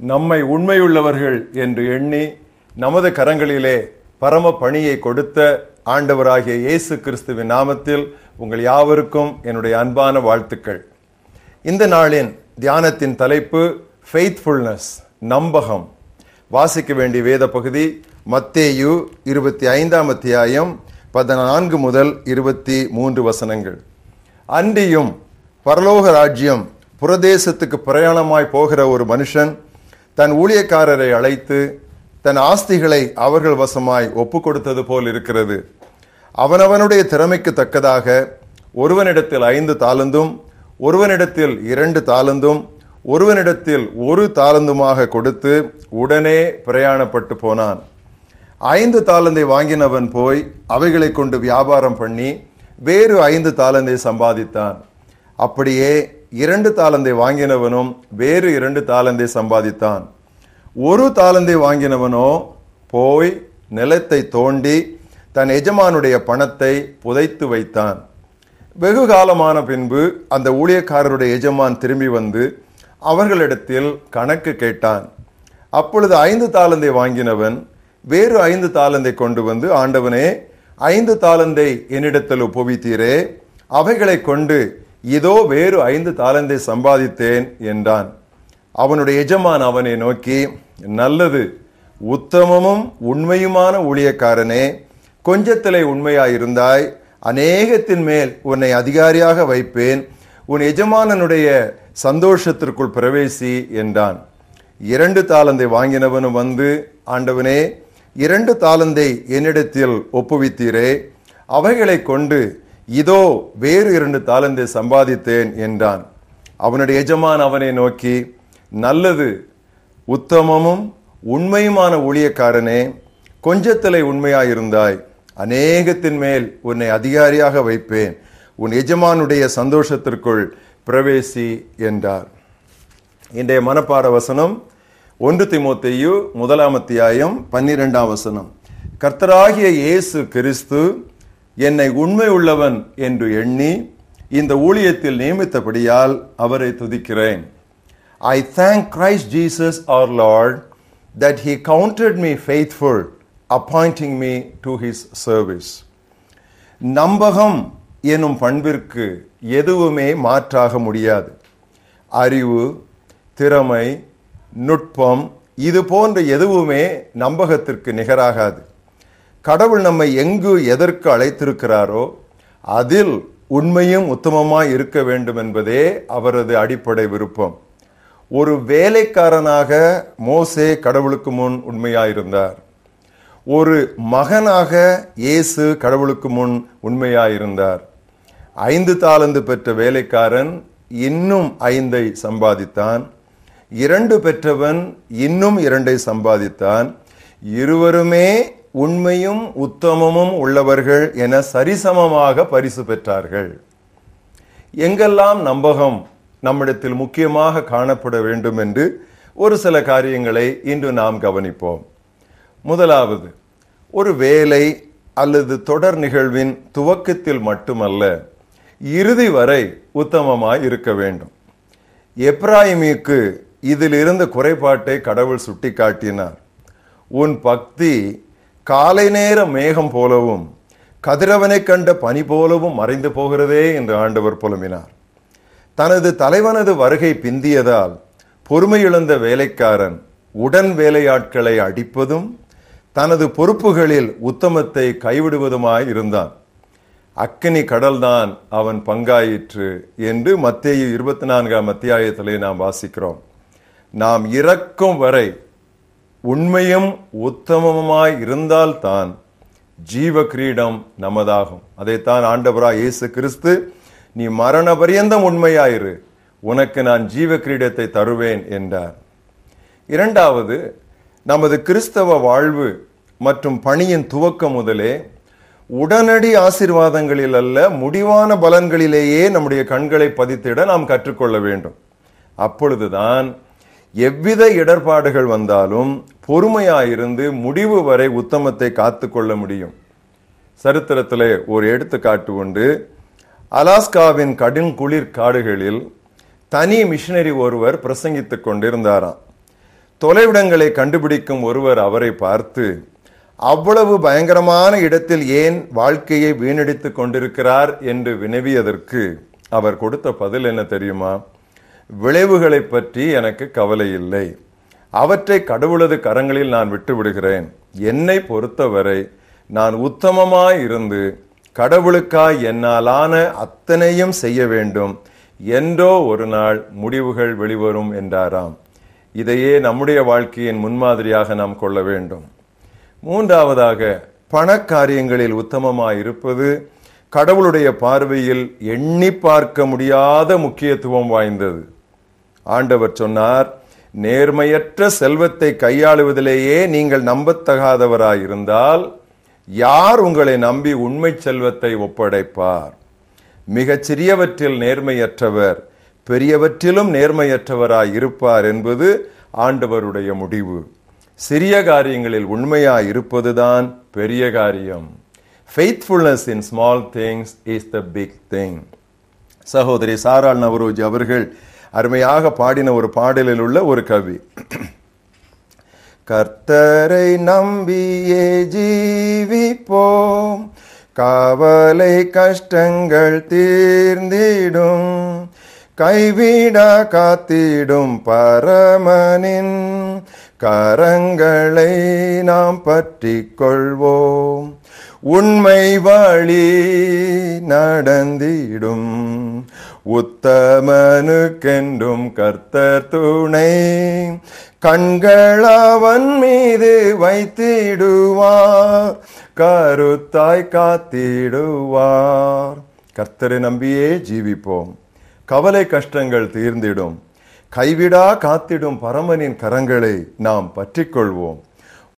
நம்மை உண்மையுள்ளவர்கள் என்று எண்ணி நமது கரங்களிலே பரம பணியை கொடுத்த ஆண்டவராகிய இயேசு கிறிஸ்துவின் நாமத்தில் உங்கள் யாவருக்கும் என்னுடைய அன்பான வாழ்த்துக்கள். இந்த நாளின் தியானத்தின் தலைப்பு ஃபெய்த்ஃபுல்னஸ் நம்பகம். வாசிக்க வேண்டிய வேத பகுதி மத்தேயு இருபத்தி ஐந்தாம் அத்தியாயம் பதினான்கு முதல் இருபத்தி மூன்று வசனங்கள். அன்றியும் பரலோக ராஜ்யம் புரதேசத்துக்கு பிரயாணமாய் போகிற ஒரு மனுஷன் தன் ஊழியக்காரரை அழைத்து தன் ஆஸ்திகளை அவர்கள் வசமாய் ஒப்பு கொடுத்தது போல் இருக்கிறது. அவனவனுடைய திறமைக்கு தக்கதாக ஒருவனிடத்தில் ஐந்து தாளந்தும் ஒருவனிடத்தில் இரண்டு தாளந்தும் ஒருவனிடத்தில் ஒரு தாளந்துமாக கொடுத்து உடனே பிரயாணப்பட்டு போனான். ஐந்து தாளந்தை வாங்கினவன் போய் அவைகளை கொண்டு வியாபாரம் பண்ணி வேறு ஐந்து தாளந்தை சம்பாதித்தான். அப்படியே இரண்டு தாளந்தை வாங்கினவனும் வேறு இரண்டு தாளந்தை சம்பாதித்தான். ஒரு தாளந்தை வாங்கினவனோ போய் நிலத்தை தோண்டி தன் எஜமானுடைய பணத்தை புதைத்து வைத்தான். வெகு காலமான பின்பு அந்த ஊழியக்காரருடைய எஜமான் திரும்பி வந்து அவர்களிடத்தில் கணக்கு கேட்டான். அப்பொழுது ஐந்து தாளந்தை வாங்கினவன் வேறு ஐந்து தாளந்தை கொண்டு வந்து ஆண்டவனே ஐந்து தாளந்தை என்னிடத்தில் ஒப்புவித்தீரே அவைகளை கொண்டு இதோ வேறு ஐந்து தாளந்தை சம்பாதித்தேன் என்றான். அவனுடைய எஜமான் அவனை நோக்கி நல்லது உத்தமமும் உண்மையுமான ஊழியக்காரனே கொஞ்சத்திலே உண்மையாயிருந்தாய் அநேகத்தின் மேல் உன்னை அதிகாரியாக வைப்பேன் உன் எஜமானனுடைய சந்தோஷத்திற்குள் பிரவேசி என்றான். இரண்டு தாளந்தை வாங்கினவனும் வந்து ஆண்டவனே இரண்டு தாளந்தை என்னிடத்தில் ஒப்புவித்தீரே அவைகளை கொண்டு இதோ வேறு இரண்டு தாளந்தை சம்பாதித்தேன் என்றான். அவனுடைய எஜமான் அவனை நோக்கி நல்லது உத்தமமும் உண்மையுமான ஊழியக்காரனே கொஞ்சத்திலே உண்மையாயிருந்தாய். அநேகத்தின் மேல் உன்னை அதிகாரியாக வைப்பேன். உன் எஜமானுடைய சந்தோஷத்திற்குள் பிரவேசி என்றார். இன்றைய மனப்பாட வசனம் ஒன்று திமுத்தையு முதலாம் அத்தியாயம் பன்னிரெண்டாம் வசனம். கர்த்தராகிய இயேசு கிறிஸ்து என்னை உண்மை உள்ளவன் என்று எண்ணி இந்த ஊழியத்தில் நியமித்தபடியால் அவரை துதிக்கிறேன். I thank Christ Jesus our Lord that he counted me faithful appointing me to his service நம்பகம் எனும் பண்பிற்கு எதுவுமே மாற்றாக முடியாது. அறிவு திறமை நுட்பம் இது போன்ற எதுவுமே நம்பகத்திற்கு நிகராகாது. கடவுள் நம்மை எங்கு எதற்கு அழைத்திருக்கிறாரோ அதில் உண்மையும் உத்தமமாய் இருக்க வேண்டும் என்பதே அவரது அடிப்படை விருப்பம். ஒரு வேலைக்காரனாக மோசே கடவுளுக்கு முன் உண்மையாயிருந்தார். ஒரு மகனாக இயேசு கடவுளுக்கு முன் உண்மையாயிருந்தார். ஐந்து தாளந்து பெற்ற வேலைக்காரன் இன்னும் ஐந்தை சம்பாதித்தான். இரண்டு பெற்றவன் இன்னும் இரண்டை சம்பாதித்தான். இருவருமே உண்மையும் உத்தமமும் உள்ளவர்கள் என சரிசமமாக பரிசு பெற்றார்கள். எங்கெல்லாம் நம்பகம் நம்மிடத்தில் முக்கியமாக காணப்பட வேண்டும் என்று ஒரு சில காரியங்களை இன்று நாம் கவனிப்போம். முதலாவது ஒரு வேலை அல்லது தொடர் நிகழ்வின் துவக்கத்தில் மட்டுமல்ல இறுதி வரை உத்தமமாய் இருக்க வேண்டும். எப்ராயிமிக்கு இதில் இருந்த குறைபாட்டை கடவுள் சுட்டிக்காட்டினார். உன் பக்தி காலை நேர மேகம் போலவும் கதிரவனை கண்ட பனி போலவும் மறைந்து போகிறதே என்று ஆண்டவர் புலம்பினார். தனது தலைவனது வருகை பிந்தியதால் பொறுமையிழந்த வேலைக்காரன் உடன் வேலையாட்களை அடிப்பதும் தனது பொறுப்புகளில் உத்தமத்தை கைவிடுவதுமாய் இருந்தான். அக்கினி கடல்தான் அவன் பங்காயிற்று என்று மத்திய இருபத்தி நான்காம் அத்தியாயத்திலே நாம் வாசிக்கிறோம். நாம் இறக்கும் வரை உண்மையும் உத்தமமாய் இருந்தால்தான் ஜீவ கிரீடம் நமதாகும். அதைத்தான் ஆண்டவரா இயேசு கிறிஸ்து நீ மரண பரியந்தம் உண்மையாயிரு உனக்கு நான் ஜீவ கிரீடத்தை தருவேன் என்றார். இரண்டாவது நமது கிறிஸ்தவ வாழ்வு மற்றும் பணியின் துவக்கம் முதலே உடனடி ஆசிர்வாதங்களில் அல்ல முடிவான பலன்களிலேயே நம்முடைய கண்களை பதித்திட நாம் கற்றுக்கொள்ள வேண்டும். அப்பொழுதுதான் எவ்வித இடர்பாடுகள் வந்தாலும் பொறுமையாயிருந்து முடிவு வரை உத்தமத்தை காத்து கொள்ள முடியும். சரித்திரத்திலே ஒரு எடுத்துக்காட்டு உண்டு. அலாஸ்காவின் கடும் குளிர் காடுகளில் தனி மிஷினரி ஒருவர் பிரசங்கித்துக் கொண்டிருந்தாராம். தொலைவிடங்களை கண்டுபிடிக்கும் ஒருவர் அவரை பார்த்து அவ்வளவு பயங்கரமான இடத்தில் ஏன் வாழ்க்கையை வீணடித்துக் கொண்டிருக்கிறார்? என்று வினவியதற்கு அவர் கொடுத்த பதில் என்ன தெரியுமா? விளைவுகளை பற்றி எனக்கு கவலை இல்லை. அவற்றை கடவுளது கரங்களில் நான் விட்டு விடுகிறேன் என்னை பொறுத்தவரை நான் உத்தமமாய் இருந்து கடவுளுக்காய் என்னாலான அத்தனையும் செய்ய வேண்டும். என்றோ ஒரு நாள் முடிவுகள் வெளிவரும் என்றாராம். இதையே நம்முடைய வாழ்க்கையின் முன்மாதிரியாக நாம் கொள்ள வேண்டும். மூன்றாவதாக பணக்காரியங்களில் உத்தமமாய் இருப்பது கடவுளுடைய பார்வையில் எண்ணி பார்க்க முடியாத முக்கியத்துவம் வாய்ந்தது. ஆண்டவர் சொன்னார் நேர்மையற்ற செல்வத்தை கையாளுவதிலேயே நீங்கள் நம்பத்தகாதவராயிருந்தால் யார் உங்களை நம்பி உண்மை செல்வத்தை ஒப்படைப்பார்? மிகச் சிறியவற்றில் நேர்மையற்றவர் பெரியவற்றிலும் நேர்மையற்றவராய் இருப்பார் என்பது ஆண்டவருடைய முடிவு. சிறிய காரியங்களில் உண்மையாய் இருப்பதுதான் பெரிய காரியம். Faithfulness in small things is the big thing சகோதரி சாரால் நவரோஜி அவர்கள் அருமையாக பாடின ஒரு பாடலில் உள்ள ஒரு கவி. கர்த்தரை நம்பியே ஜீவிப்போம். காவலை கஷ்டங்கள் தீர்ந்திடும். கைவிடா காத்திடும் பரமனின் கரங்களை நாம் பற்றி கொள்வோம் உண்மை வழி நடந்திடும். உத்தமனுக்கென்றும் கர்த்தர் துணை. கண்களவன் மீது வைத்திடுவார் கருத்தாய் காத்திடுவார். கர்த்தரை நம்பியே ஜீவிப்போம். கவலை கஷ்டங்கள் தீர்ந்திடும். கைவிடா காத்திடும் பரமனின் கரங்களை நாம் பற்றிக்கொள்வோம்.